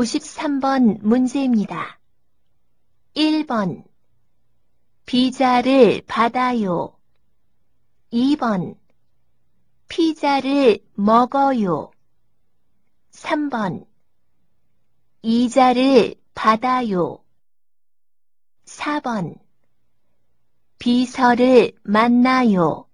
93번 문제입니다. 1번 비자를 받아요. 2번 피자를 먹어요. 3번 이자를 받아요. 4번 비서를 만나요.